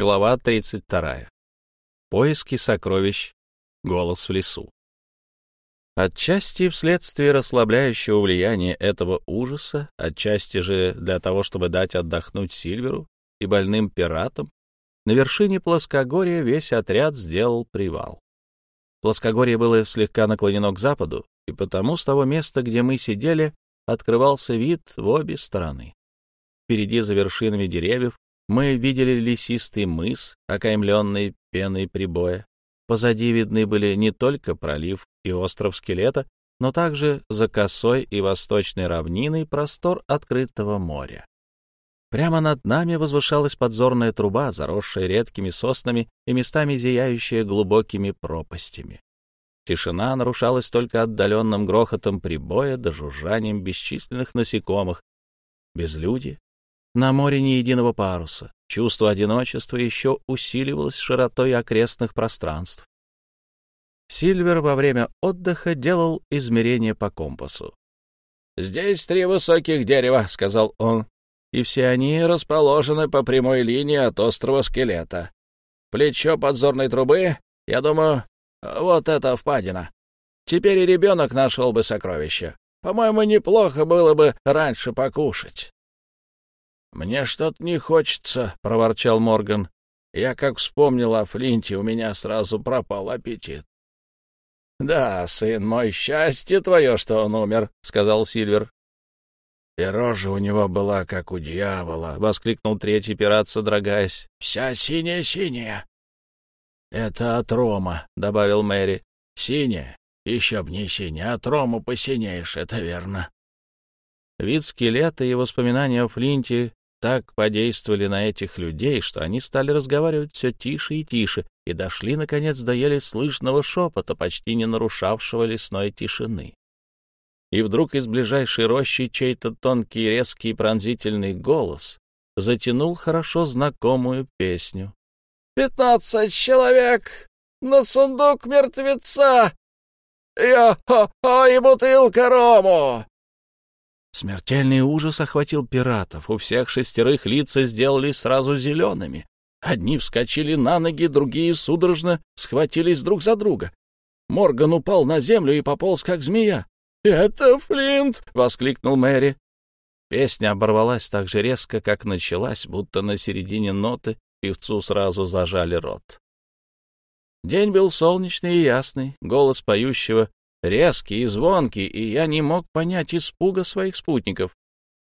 Глава 32. Поиски сокровищ. Голос в лесу. Отчасти вследствие расслабляющего влияния этого ужаса, отчасти же для того, чтобы дать отдохнуть Сильверу и больным пиратам, на вершине плоскогорья весь отряд сделал привал. Плоскогорье было слегка наклонено к западу, и потому с того места, где мы сидели, открывался вид в обе стороны. Впереди за вершинами деревьев мы видели лесистый мыс, окаймленный пеной прибоя. Позади видны были не только пролив и остров скелета, но также за косой и восточной равниной простор открытого моря. Прямо над нами возвышалась подзорная труба, заросшая редкими соснами и местами зияющая глубокими пропастями. Тишина нарушалась только отдаленным грохотом прибоя да жужжанием бесчисленных насекомых. Безлюдие, на море ни единого паруса. Чувство одиночества еще усиливалось широтой окрестных пространств. Сильвер во время отдыха делал измерения по компасу. «Здесь три высоких дерева», — сказал он, — «и все они расположены по прямой линии от острова Скелета. Плечо подзорной трубы, я думаю, вот это впадина. Теперь и ребенок нашел бы сокровище. По-моему, неплохо было бы раньше покушать». «Мне что-то не хочется», — проворчал Морган. «Я как вспомнил о Флинте, у меня сразу пропал аппетит». «Да, сын мой, счастье твое, что он умер», — сказал Сильвер. «И рожа у него была, как у дьявола», — воскликнул третий пират, содрогаясь. «Вся синяя-синяя». «Это от рома», — добавил Мэри. «Синяя? Еще б не синяя, от рома посинеешь, это верно». Вид скелета и воспоминания о Флинте так подействовали на этих людей, что они стали разговаривать все тише и тише и дошли, наконец, до еле слышного шепота, почти не нарушавшего лесной тишины. И вдруг из ближайшей рощи чей-то тонкий, резкий, пронзительный голос затянул хорошо знакомую песню. «Пятнадцать человек на сундук мертвеца! Йо-хо-хо и бутылка рому! Смертельный ужас охватил пиратов. У всех шестерых лица сделались сразу зелеными. Одни вскочили на ноги, другие судорожно схватились друг за друга. Морган упал на землю и пополз, как змея. «Это Флинт!» — воскликнул Мэри. Песня оборвалась так же резко, как началась, будто на середине ноты певцу сразу зажали рот. День был солнечный и ясный, голос поющего резкий и звонкий, и я не мог понять испуга своих спутников.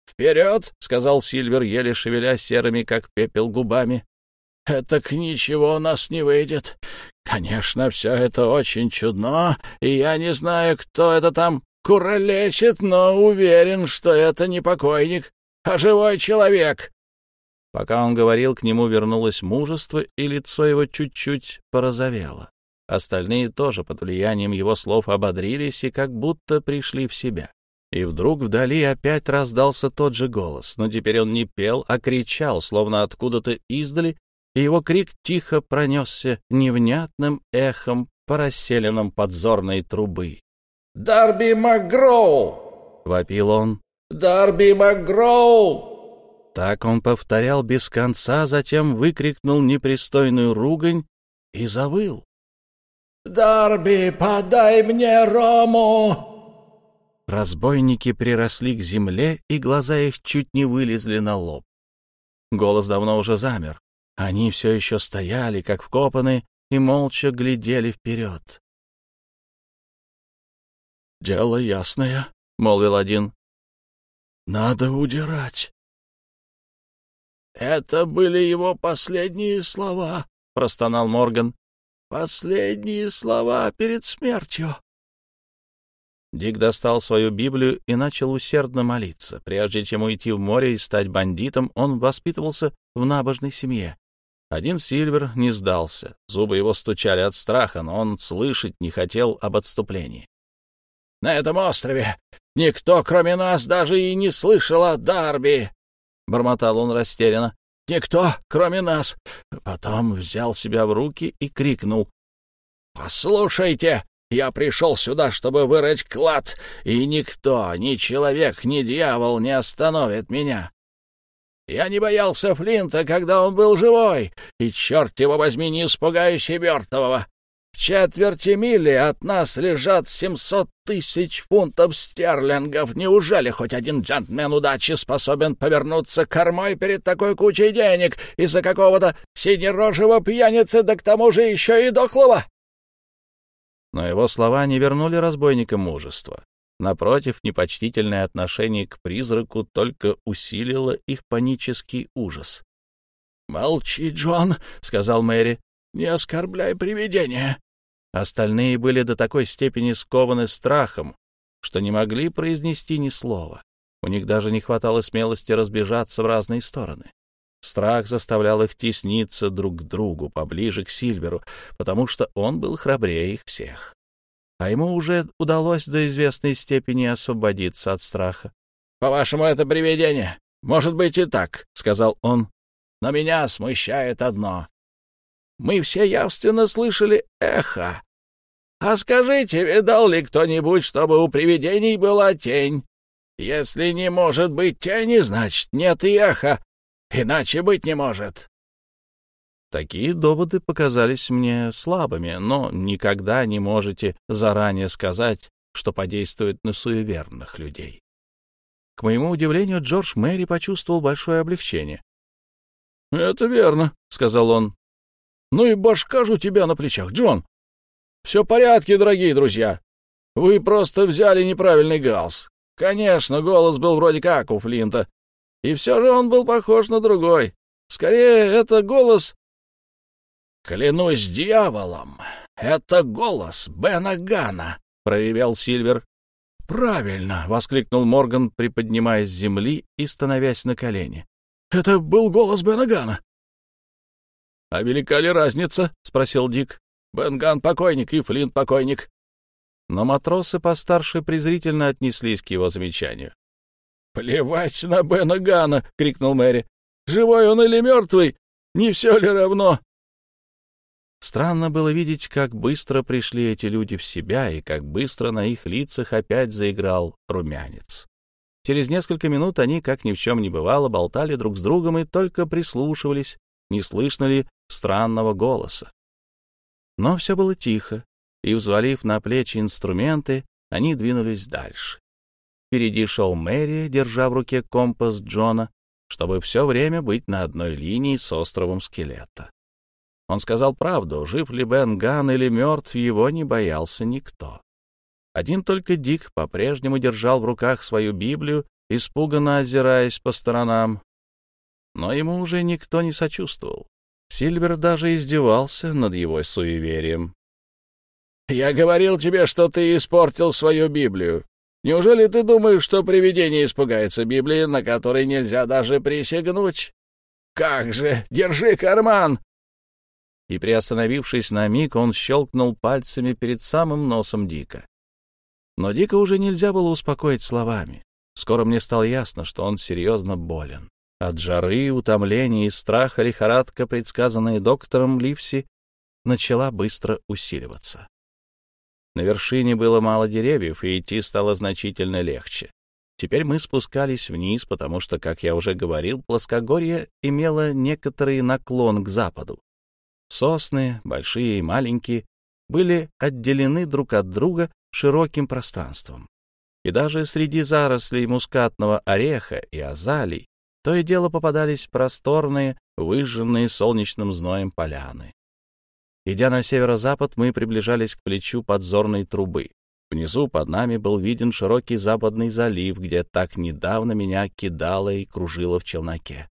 «Вперед!» — сказал Сильвер, еле шевеля серыми, как пепел, губами. «Это к ничего у нас не выйдет. Конечно, все это очень чудно, и я не знаю, кто это там куролечит, но уверен, что это не покойник, а живой человек». Пока он говорил, к нему вернулось мужество, и лицо его чуть-чуть порозовело. Остальные тоже под влиянием его слов ободрились и как будто пришли в себя. И вдруг вдали опять раздался тот же голос, но теперь он не пел, а кричал, словно откуда-то издали, и его крик тихо пронесся невнятным эхом по расселенным подзорной трубы. «Дарби Макгроу!» — вопил он. «Дарби Макгроу!» Так он повторял без конца, затем выкрикнул непристойную ругань и завыл. «Дарби, подай мне рому!» Разбойники приросли к земле, и глаза их чуть не вылезли на лоб. Голос давно уже замер. Они все еще стояли, как вкопаны, и молча глядели вперед. «Дело ясное», — молвил один. «Надо удирать». «Это были его последние слова», — простонал Морган. Последние слова перед смертью. Дик достал свою Библию и начал усердно молиться. Прежде чем уйти в море и стать бандитом, он воспитывался в набожной семье. Один Сильвер не сдался. Зубы его стучали от страха, но он слышать не хотел об отступлении. — На этом острове никто, кроме нас, даже и не слышал о Дарби! — бормотал он растерянно. Никто, кроме нас. Потом взял себя в руки и крикнул. «Послушайте, я пришел сюда, чтобы вырыть клад, и никто, ни человек, ни дьявол не остановит меня. Я не боялся Флинта, когда он был живой, и, черт его возьми, не испугаюсь и мертвого. В четверти мили от нас лежат семьсот тысяч фунтов стерлингов. Неужели хоть один джентльмен удачи способен повернуться кормой перед такой кучей денег из-за какого-то синерожего пьяницы, да к тому же еще и дохлого? Но его слова не вернули разбойникам мужество. Напротив, непочтительное отношение к призраку только усилило их панический ужас. «Молчи, Джон», — сказал Мэри, — «не оскорбляй привидения». Остальные были до такой степени скованы страхом, что не могли произнести ни слова. У них даже не хватало смелости разбежаться в разные стороны. Страх заставлял их тесниться друг к другу, поближе к Сильверу, потому что он был храбрее их всех. А ему уже удалось до известной степени освободиться от страха. — По-вашему, это привидение? Может быть и так, — сказал он. — Но меня смущает одно. Мы все явственно слышали эхо. А скажите, видал ли кто-нибудь, чтобы у привидений была тень? Если не может быть тени, значит, нет и эха. Иначе быть не может. Такие доводы показались мне слабыми, но никогда не можете заранее сказать, что подействует на суеверных людей. К моему удивлению, Джордж Мэри почувствовал большое облегчение. — Это верно, — сказал он. — Ну и башка же у тебя на плечах, Джон. Все в порядке, дорогие друзья. Вы просто взяли неправильный галс. Конечно, голос был вроде как у Флинта, и все же он был похож на другой. Скорее, это голос... «Клянусь дьяволом, это голос Бена Гана», — проревел Сильвер. «Правильно!» — воскликнул Морган, приподнимаясь с земли и становясь на колени. «Это был голос Бена Гана!» «А велика ли разница?» — спросил Дик. «Бенган покойник и Флинт покойник». Но матросы постарше презрительно отнеслись к его замечанию. «Плевать на Бена Гана!» — крикнул Мэри. «Живой он или мертвый? Не все ли равно?» Странно было видеть, как быстро пришли эти люди в себя и как быстро на их лицах опять заиграл румянец. Через несколько минут они, как ни в чем не бывало, болтали друг с другом и только прислушивались, не слышно ли странного голоса. Но все было тихо, и, взвалив на плечи инструменты, они двинулись дальше. Впереди шел Мэри, держа в руке компас Джона, чтобы все время быть на одной линии с островом скелета. Он сказал правду, жив ли Бен Ган или мертв, его не боялся никто. Один только Дик по-прежнему держал в руках свою Библию, испуганно озираясь по сторонам. Но ему уже никто не сочувствовал. Сильвер даже издевался над его суеверием. «Я говорил тебе, что ты испортил свою Библию. Неужели ты думаешь, что привидение испугается Библии, на которой нельзя даже присягнуть? Как же, держи карман!» И, приостановившись на миг, он щелкнул пальцами перед самым носом Дика. Но Дика уже нельзя было успокоить словами. Скоро мне стало ясно, что он серьезно болен. От жары, утомления и страха лихорадка, предсказанная доктором Ливси, начала быстро усиливаться. На вершине было мало деревьев, и идти стало значительно легче. Теперь мы спускались вниз, потому что, как я уже говорил, плоскогорье имело некоторый наклон к западу. Сосны, большие и маленькие, были отделены друг от друга широким пространством. И даже среди зарослей мускатного ореха и азалий то и дело попадались просторные, выжженные солнечным зноем поляны. Идя на северо-запад, мы приближались к плечу подзорной трубы. Внизу под нами был виден широкий западный залив, где так недавно меня кидало и кружило в челноке.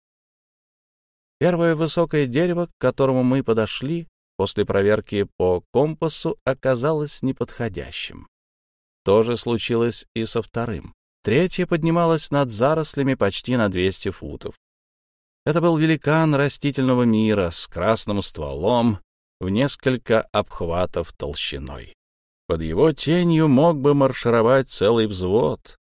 Первое высокое дерево, к которому мы подошли после проверки по компасу, оказалось неподходящим. То же случилось и со вторым. Третье поднималось над зарослями почти на 200 футов. Это был великан растительного мира с красным стволом, в несколько обхватов толщиной. Под его тенью мог бы маршировать целый взвод.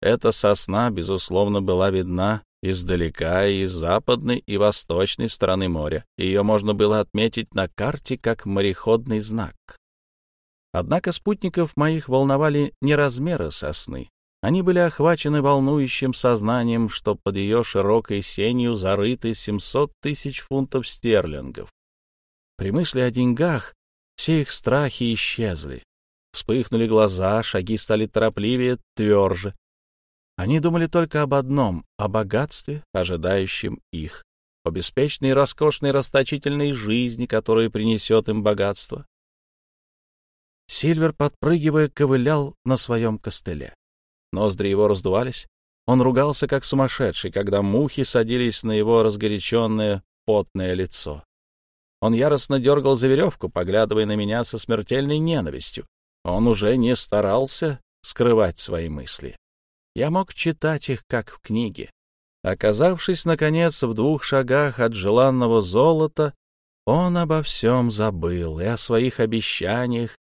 Эта сосна, безусловно, была видна издалека и с западной и восточной стороны моря. Ее можно было отметить на карте как мореходный знак. Однако спутников моих волновали не размеры сосны, Они были охвачены волнующим сознанием, что под ее широкой сенью зарыты 700 тысяч фунтов стерлингов. При мысли о деньгах все их страхи исчезли. Вспыхнули глаза, шаги стали торопливее, тверже. Они думали только об одном — о богатстве, ожидающем их, о беспечной, роскошной, расточительной жизни, которая принесет им богатство. Сильвер, подпрыгивая, ковылял на своем костыле. Ноздри его раздувались. Он ругался, как сумасшедший, когда мухи садились на его разгоряченное, потное лицо. Он яростно дергал за веревку, поглядывая на меня со смертельной ненавистью. Он уже не старался скрывать свои мысли. Я мог читать их, как в книге. Оказавшись, наконец, в двух шагах от желанного золота, он обо всем забыл, и о своих обещаниях,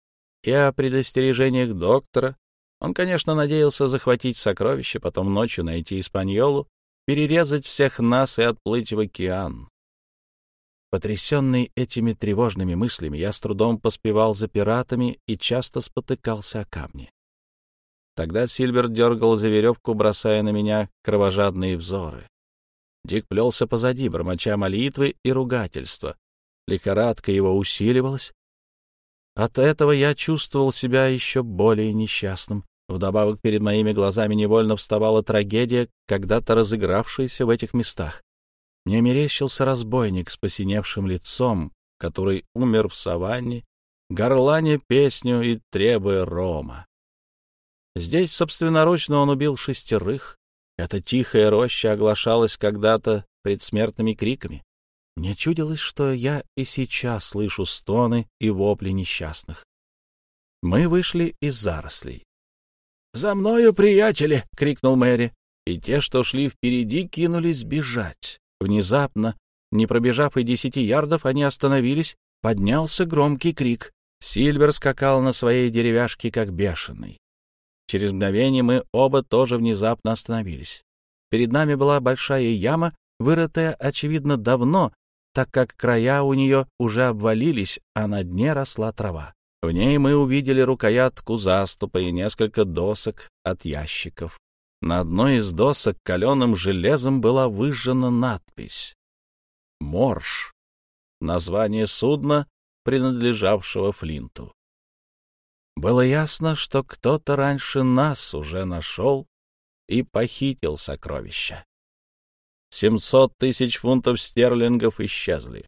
и о предостережениях доктора, он, конечно, надеялся захватить сокровища, потом ночью найти Испаньолу, перерезать всех нас и отплыть в океан. Потрясенный этими тревожными мыслями, я с трудом поспевал за пиратами и часто спотыкался о камни. Тогда Сильвер дергал за веревку, бросая на меня кровожадные взоры. Дик плелся позади, бормоча молитвы и ругательства. Лихорадка его усиливалась. От этого я чувствовал себя еще более несчастным. Вдобавок перед моими глазами невольно вставала трагедия, когда-то разыгравшаяся в этих местах. Мне мерещился разбойник с посиневшим лицом, который умер в саванне, горланя песню и требуя рома. Здесь собственноручно он убил шестерых. Эта тихая роща оглашалась когда-то предсмертными криками. Мне чудилось, что я и сейчас слышу стоны и вопли несчастных. Мы вышли из зарослей. «За мною, приятели!» — крикнул Мэри. И те, что шли впереди, кинулись бежать. Внезапно, не пробежав и десяти ярдов, они остановились. Поднялся громкий крик. Сильвер скакал на своей деревяшке, как бешеный. Через мгновение мы оба тоже внезапно остановились. Перед нами была большая яма, вырытая, очевидно, давно, так как края у нее уже обвалились, а на дне росла трава. В ней мы увидели рукоятку заступа и несколько досок от ящиков. На одной из досок каленым железом была выжжена надпись «Морж» — название судна, принадлежавшего Флинту. Было ясно, что кто-то раньше нас уже нашел и похитил сокровища. Семьсот тысяч фунтов стерлингов исчезли.